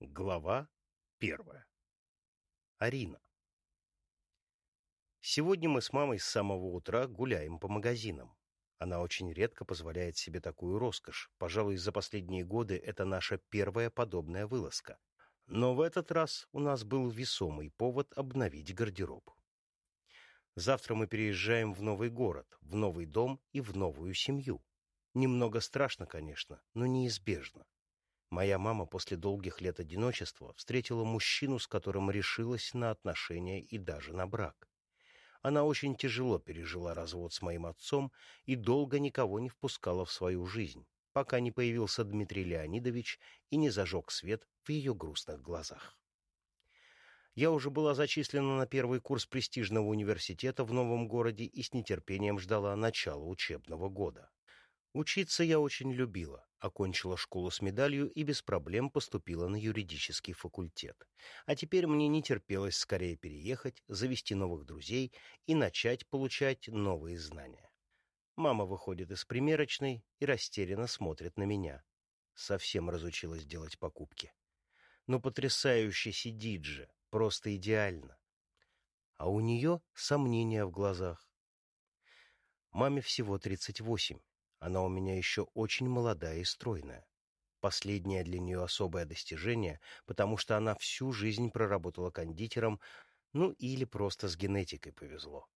Глава первая. Арина. Сегодня мы с мамой с самого утра гуляем по магазинам. Она очень редко позволяет себе такую роскошь. Пожалуй, за последние годы это наша первая подобная вылазка. Но в этот раз у нас был весомый повод обновить гардероб. Завтра мы переезжаем в новый город, в новый дом и в новую семью. Немного страшно, конечно, но неизбежно. Моя мама после долгих лет одиночества встретила мужчину, с которым решилась на отношения и даже на брак. Она очень тяжело пережила развод с моим отцом и долго никого не впускала в свою жизнь, пока не появился Дмитрий Леонидович и не зажег свет в ее грустных глазах. Я уже была зачислена на первый курс престижного университета в новом городе и с нетерпением ждала начала учебного года. Учиться я очень любила, окончила школу с медалью и без проблем поступила на юридический факультет. А теперь мне не терпелось скорее переехать, завести новых друзей и начать получать новые знания. Мама выходит из примерочной и растерянно смотрит на меня. Совсем разучилась делать покупки. Но потрясающе сидит же, просто идеально. А у нее сомнения в глазах. Маме всего 38, она у меня еще очень молодая и стройная. Последнее для нее особое достижение, потому что она всю жизнь проработала кондитером, ну или просто с генетикой повезло.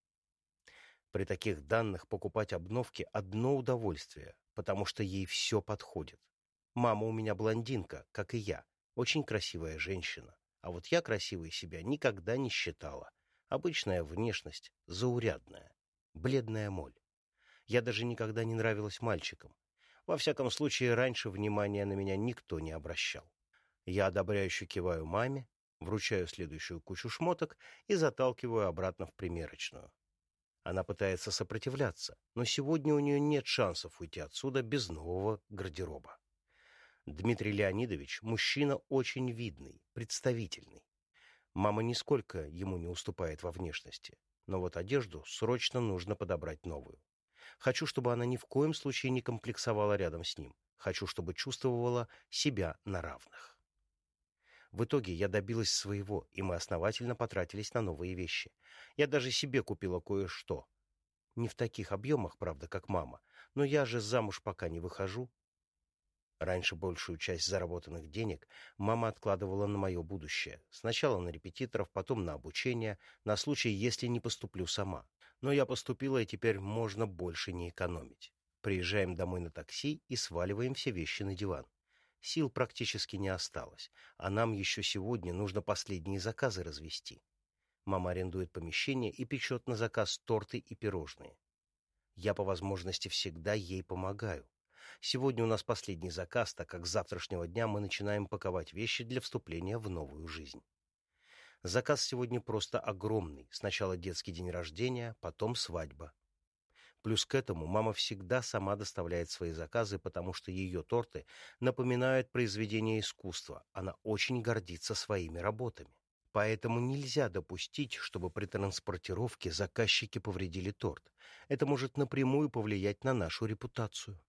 При таких данных покупать обновки — одно удовольствие, потому что ей все подходит. Мама у меня блондинка, как и я, очень красивая женщина. А вот я красивой себя никогда не считала. Обычная внешность, заурядная, бледная моль. Я даже никогда не нравилась мальчикам. Во всяком случае, раньше внимания на меня никто не обращал. Я одобряюще киваю маме, вручаю следующую кучу шмоток и заталкиваю обратно в примерочную. Она пытается сопротивляться, но сегодня у нее нет шансов уйти отсюда без нового гардероба. Дмитрий Леонидович – мужчина очень видный, представительный. Мама нисколько ему не уступает во внешности, но вот одежду срочно нужно подобрать новую. Хочу, чтобы она ни в коем случае не комплексовала рядом с ним. Хочу, чтобы чувствовала себя на равных. В итоге я добилась своего, и мы основательно потратились на новые вещи. Я даже себе купила кое-что. Не в таких объемах, правда, как мама, но я же замуж пока не выхожу. Раньше большую часть заработанных денег мама откладывала на мое будущее. Сначала на репетиторов, потом на обучение, на случай, если не поступлю сама. Но я поступила, и теперь можно больше не экономить. Приезжаем домой на такси и сваливаем все вещи на диван. Сил практически не осталось, а нам еще сегодня нужно последние заказы развести. Мама арендует помещение и печет на заказ торты и пирожные. Я по возможности всегда ей помогаю. Сегодня у нас последний заказ, так как с завтрашнего дня мы начинаем паковать вещи для вступления в новую жизнь. Заказ сегодня просто огромный. Сначала детский день рождения, потом свадьба. Плюс к этому мама всегда сама доставляет свои заказы, потому что ее торты напоминают произведение искусства. Она очень гордится своими работами. Поэтому нельзя допустить, чтобы при транспортировке заказчики повредили торт. Это может напрямую повлиять на нашу репутацию.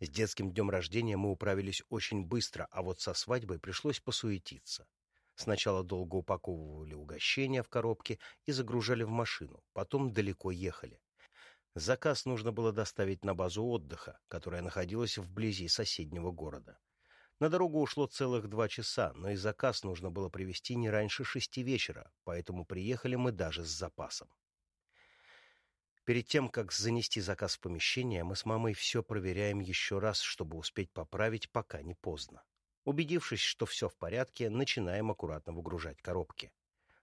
С детским днем рождения мы управились очень быстро, а вот со свадьбой пришлось посуетиться. Сначала долго упаковывали угощения в коробки и загружали в машину, потом далеко ехали. Заказ нужно было доставить на базу отдыха, которая находилась вблизи соседнего города. На дорогу ушло целых два часа, но и заказ нужно было привезти не раньше шести вечера, поэтому приехали мы даже с запасом. Перед тем, как занести заказ в помещение, мы с мамой все проверяем еще раз, чтобы успеть поправить, пока не поздно. Убедившись, что все в порядке, начинаем аккуратно выгружать коробки.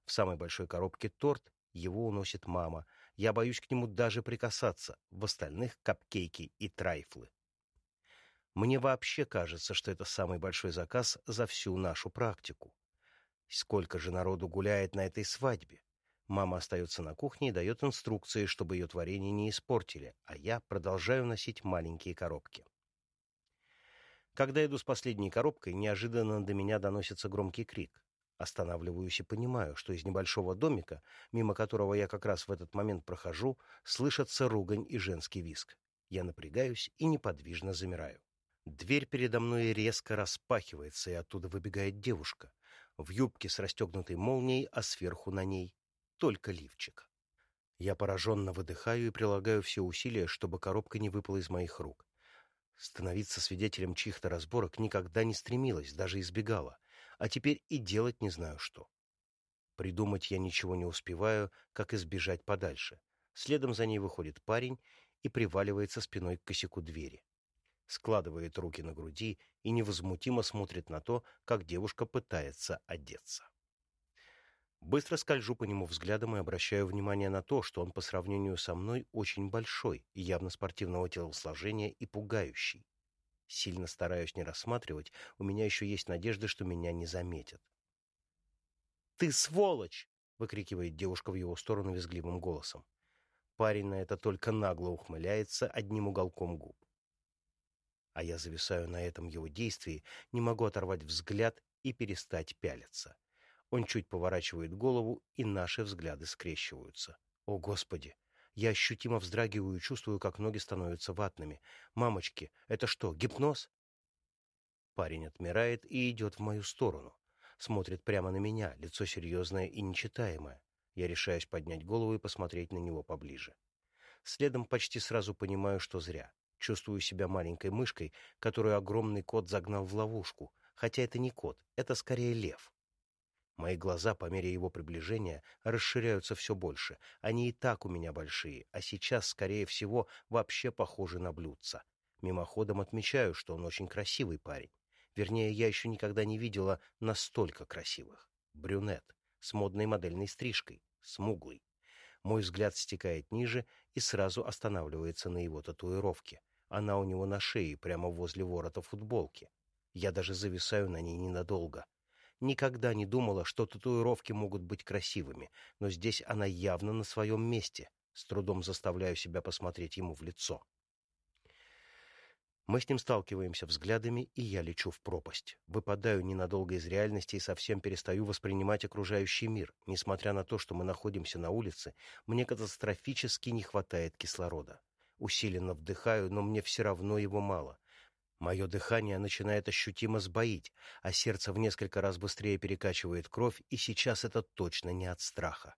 В самой большой коробке торт, его уносит мама. Я боюсь к нему даже прикасаться, в остальных — капкейки и трайфлы. Мне вообще кажется, что это самый большой заказ за всю нашу практику. Сколько же народу гуляет на этой свадьбе? Мама остается на кухне и дает инструкции, чтобы ее творение не испортили, а я продолжаю носить маленькие коробки. Когда иду с последней коробкой, неожиданно до меня доносится громкий крик. Останавливаюсь и понимаю, что из небольшого домика, мимо которого я как раз в этот момент прохожу, слышатся ругань и женский виск. Я напрягаюсь и неподвижно замираю. Дверь передо мной резко распахивается, и оттуда выбегает девушка. В юбке с расстегнутой молнией, а сверху на ней только лифчик. Я пораженно выдыхаю и прилагаю все усилия, чтобы коробка не выпала из моих рук. Становиться свидетелем чьих-то разборок никогда не стремилась, даже избегала. А теперь и делать не знаю что. Придумать я ничего не успеваю, как избежать подальше. Следом за ней выходит парень и приваливается спиной к косяку двери складывает руки на груди и невозмутимо смотрит на то, как девушка пытается одеться. Быстро скольжу по нему взглядом и обращаю внимание на то, что он по сравнению со мной очень большой, явно спортивного телосложения и пугающий. Сильно стараюсь не рассматривать, у меня еще есть надежда, что меня не заметят. «Ты сволочь!» — выкрикивает девушка в его сторону визгливым голосом. Парень на это только нагло ухмыляется одним уголком губ а я зависаю на этом его действии, не могу оторвать взгляд и перестать пялиться. Он чуть поворачивает голову, и наши взгляды скрещиваются. О, Господи! Я ощутимо вздрагиваю и чувствую, как ноги становятся ватными. «Мамочки, это что, гипноз?» Парень отмирает и идет в мою сторону. Смотрит прямо на меня, лицо серьезное и нечитаемое. Я решаюсь поднять голову и посмотреть на него поближе. Следом почти сразу понимаю, что зря. Чувствую себя маленькой мышкой, которую огромный кот загнал в ловушку, хотя это не кот, это скорее лев. Мои глаза по мере его приближения расширяются все больше. Они и так у меня большие, а сейчас, скорее всего, вообще похожи на блюдца. Мимоходом отмечаю, что он очень красивый парень. Вернее, я еще никогда не видела настолько красивых. Брюнет, с модной модельной стрижкой, смуглый. Мой взгляд стекает ниже и сразу останавливается на его татуировке. Она у него на шее, прямо возле ворота футболки. Я даже зависаю на ней ненадолго. Никогда не думала, что татуировки могут быть красивыми, но здесь она явно на своем месте. С трудом заставляю себя посмотреть ему в лицо. Мы с ним сталкиваемся взглядами, и я лечу в пропасть. Выпадаю ненадолго из реальности и совсем перестаю воспринимать окружающий мир. Несмотря на то, что мы находимся на улице, мне катастрофически не хватает кислорода. Усиленно вдыхаю, но мне все равно его мало. Мое дыхание начинает ощутимо сбоить, а сердце в несколько раз быстрее перекачивает кровь, и сейчас это точно не от страха.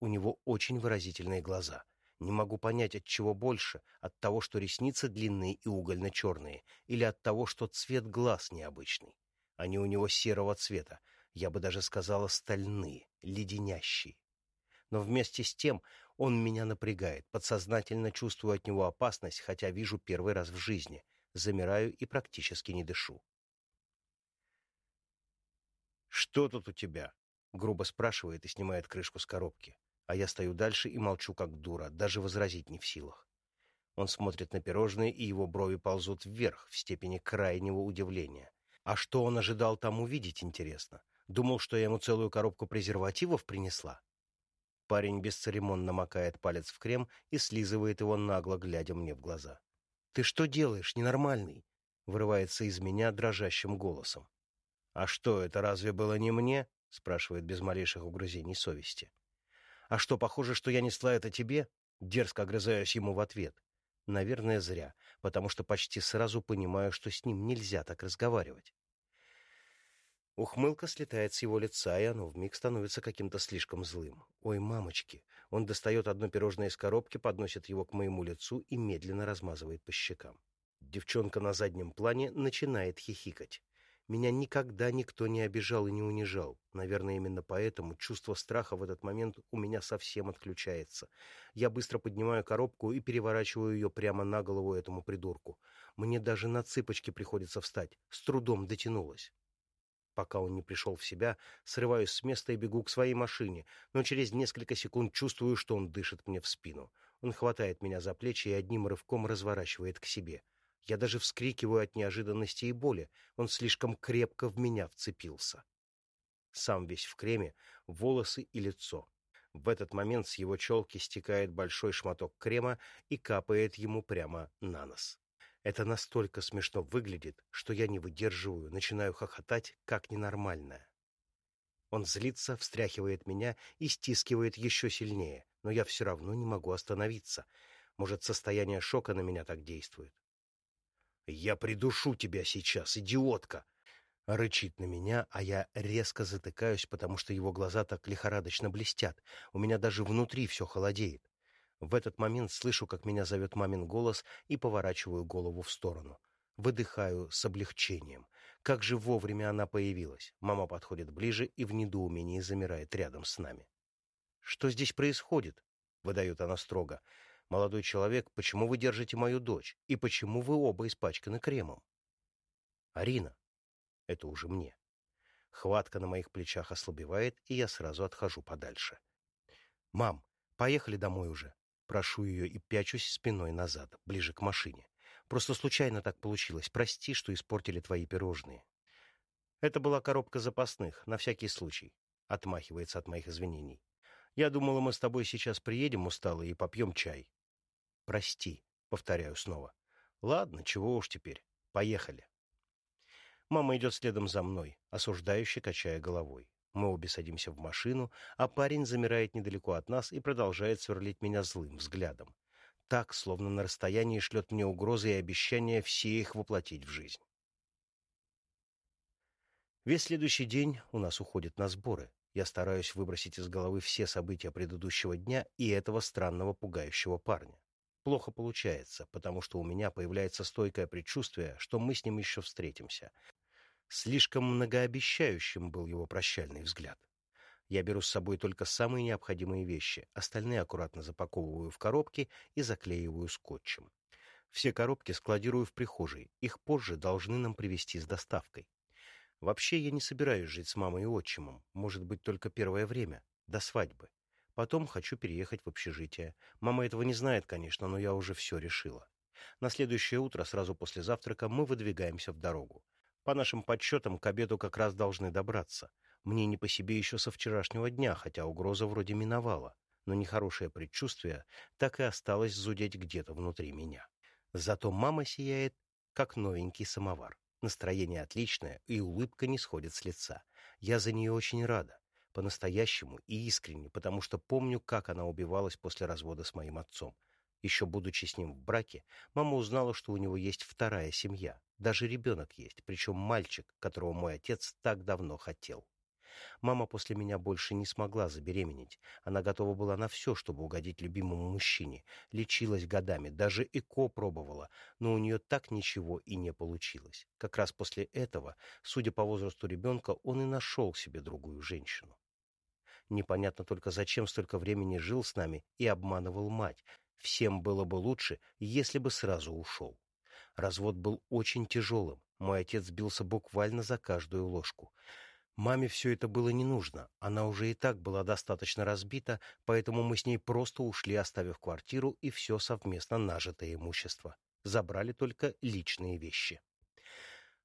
У него очень выразительные глаза. Не могу понять, от чего больше, от того, что ресницы длинные и угольно-черные, или от того, что цвет глаз необычный. Они у него серого цвета, я бы даже сказала стальные, леденящие. Но вместе с тем он меня напрягает, подсознательно чувствую от него опасность, хотя вижу первый раз в жизни. Замираю и практически не дышу. «Что тут у тебя?» — грубо спрашивает и снимает крышку с коробки. А я стою дальше и молчу, как дура, даже возразить не в силах. Он смотрит на пирожные, и его брови ползут вверх в степени крайнего удивления. А что он ожидал там увидеть, интересно? Думал, что я ему целую коробку презервативов принесла? Парень бесцеремонно макает палец в крем и слизывает его нагло, глядя мне в глаза. «Ты что делаешь, ненормальный?» — вырывается из меня дрожащим голосом. «А что, это разве было не мне?» — спрашивает без малейших угрызений совести. «А что, похоже, что я несла это тебе?» Дерзко огрызаюсь ему в ответ. Наверное, зря, потому что почти сразу понимаю, что с ним нельзя так разговаривать. Ухмылка слетает с его лица, и оно вмиг становится каким-то слишком злым. Ой, мамочки! Он достает одно пирожное из коробки, подносит его к моему лицу и медленно размазывает по щекам. Девчонка на заднем плане начинает хихикать. Меня никогда никто не обижал и не унижал. Наверное, именно поэтому чувство страха в этот момент у меня совсем отключается. Я быстро поднимаю коробку и переворачиваю ее прямо на голову этому придурку. Мне даже на цыпочки приходится встать. С трудом дотянулась. Пока он не пришел в себя, срываюсь с места и бегу к своей машине, но через несколько секунд чувствую, что он дышит мне в спину. Он хватает меня за плечи и одним рывком разворачивает к себе. Я даже вскрикиваю от неожиданности и боли. Он слишком крепко в меня вцепился. Сам весь в креме, волосы и лицо. В этот момент с его челки стекает большой шматок крема и капает ему прямо на нос. Это настолько смешно выглядит, что я не выдерживаю, начинаю хохотать, как ненормальная. Он злится, встряхивает меня и стискивает еще сильнее, но я все равно не могу остановиться. Может, состояние шока на меня так действует. «Я придушу тебя сейчас, идиотка!» Рычит на меня, а я резко затыкаюсь, потому что его глаза так лихорадочно блестят. У меня даже внутри все холодеет. В этот момент слышу, как меня зовет мамин голос, и поворачиваю голову в сторону. Выдыхаю с облегчением. Как же вовремя она появилась. Мама подходит ближе и в недоумении замирает рядом с нами. «Что здесь происходит?» — выдает она строго. «Молодой человек, почему вы держите мою дочь? И почему вы оба испачканы кремом?» «Арина, это уже мне. Хватка на моих плечах ослабевает, и я сразу отхожу подальше. «Мам, поехали домой уже». Прошу ее и пячусь спиной назад, ближе к машине. Просто случайно так получилось. Прости, что испортили твои пирожные. Это была коробка запасных, на всякий случай. Отмахивается от моих извинений. Я думала, мы с тобой сейчас приедем усталые и попьем чай. Прости, повторяю снова. Ладно, чего уж теперь. Поехали. Мама идет следом за мной, осуждающе качая головой. Мы обе садимся в машину, а парень замирает недалеко от нас и продолжает сверлить меня злым взглядом. Так, словно на расстоянии шлет мне угрозы и обещания все их воплотить в жизнь. Весь следующий день у нас уходит на сборы. Я стараюсь выбросить из головы все события предыдущего дня и этого странного пугающего парня. Плохо получается, потому что у меня появляется стойкое предчувствие, что мы с ним еще встретимся. Слишком многообещающим был его прощальный взгляд. Я беру с собой только самые необходимые вещи, остальные аккуратно запаковываю в коробки и заклеиваю скотчем. Все коробки складирую в прихожей, их позже должны нам привезти с доставкой. Вообще я не собираюсь жить с мамой и отчимом, может быть, только первое время, до свадьбы. Потом хочу переехать в общежитие. Мама этого не знает, конечно, но я уже все решила. На следующее утро, сразу после завтрака, мы выдвигаемся в дорогу. По нашим подсчетам, к обеду как раз должны добраться. Мне не по себе еще со вчерашнего дня, хотя угроза вроде миновала. Но нехорошее предчувствие так и осталось зудеть где-то внутри меня. Зато мама сияет, как новенький самовар. Настроение отличное, и улыбка не сходит с лица. Я за нее очень рада по-настоящему и искренне, потому что помню, как она убивалась после развода с моим отцом. Еще будучи с ним в браке, мама узнала, что у него есть вторая семья. Даже ребенок есть, причем мальчик, которого мой отец так давно хотел. Мама после меня больше не смогла забеременеть. Она готова была на все, чтобы угодить любимому мужчине. Лечилась годами, даже ЭКО пробовала, но у нее так ничего и не получилось. Как раз после этого, судя по возрасту ребенка, он и нашел себе другую женщину. Непонятно только, зачем столько времени жил с нами и обманывал мать. Всем было бы лучше, если бы сразу ушел. Развод был очень тяжелым. Мой отец бился буквально за каждую ложку. Маме все это было не нужно. Она уже и так была достаточно разбита, поэтому мы с ней просто ушли, оставив квартиру и все совместно нажитое имущество. Забрали только личные вещи.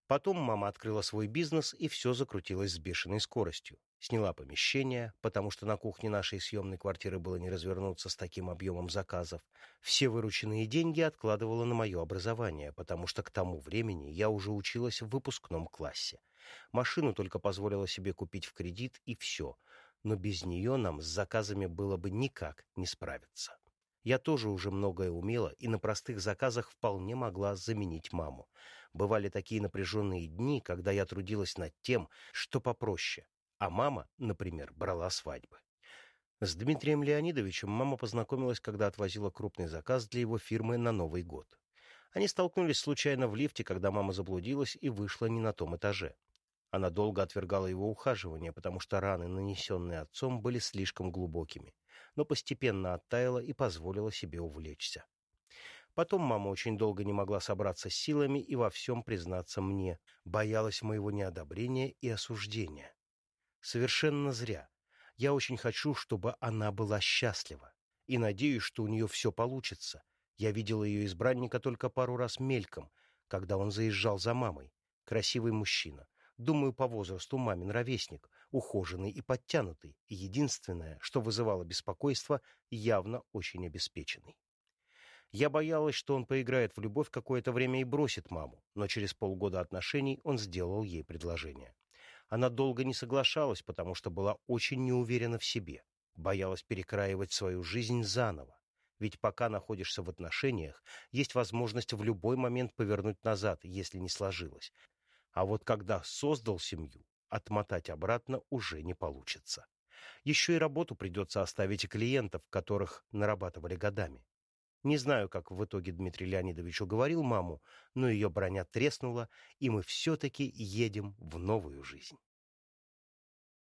Потом мама открыла свой бизнес, и все закрутилось с бешеной скоростью. Сняла помещение, потому что на кухне нашей съемной квартиры было не развернуться с таким объемом заказов. Все вырученные деньги откладывала на мое образование, потому что к тому времени я уже училась в выпускном классе. Машину только позволила себе купить в кредит, и все. Но без нее нам с заказами было бы никак не справиться. Я тоже уже многое умела и на простых заказах вполне могла заменить маму. Бывали такие напряженные дни, когда я трудилась над тем, что попроще, а мама, например, брала свадьбы. С Дмитрием Леонидовичем мама познакомилась, когда отвозила крупный заказ для его фирмы на Новый год. Они столкнулись случайно в лифте, когда мама заблудилась и вышла не на том этаже. Она долго отвергала его ухаживание, потому что раны, нанесенные отцом, были слишком глубокими, но постепенно оттаяла и позволила себе увлечься. Потом мама очень долго не могла собраться с силами и во всем признаться мне, боялась моего неодобрения и осуждения. Совершенно зря. Я очень хочу, чтобы она была счастлива. И надеюсь, что у нее все получится. Я видела ее избранника только пару раз мельком, когда он заезжал за мамой. Красивый мужчина. Думаю, по возрасту мамин ровесник, ухоженный и подтянутый, единственное, что вызывало беспокойство, явно очень обеспеченный. Я боялась, что он поиграет в любовь какое-то время и бросит маму, но через полгода отношений он сделал ей предложение. Она долго не соглашалась, потому что была очень неуверена в себе, боялась перекраивать свою жизнь заново. Ведь пока находишься в отношениях, есть возможность в любой момент повернуть назад, если не сложилось. А вот когда создал семью, отмотать обратно уже не получится. Еще и работу придется оставить и клиентов, которых нарабатывали годами. Не знаю, как в итоге Дмитрий Леонидович уговорил маму, но ее броня треснула, и мы все-таки едем в новую жизнь.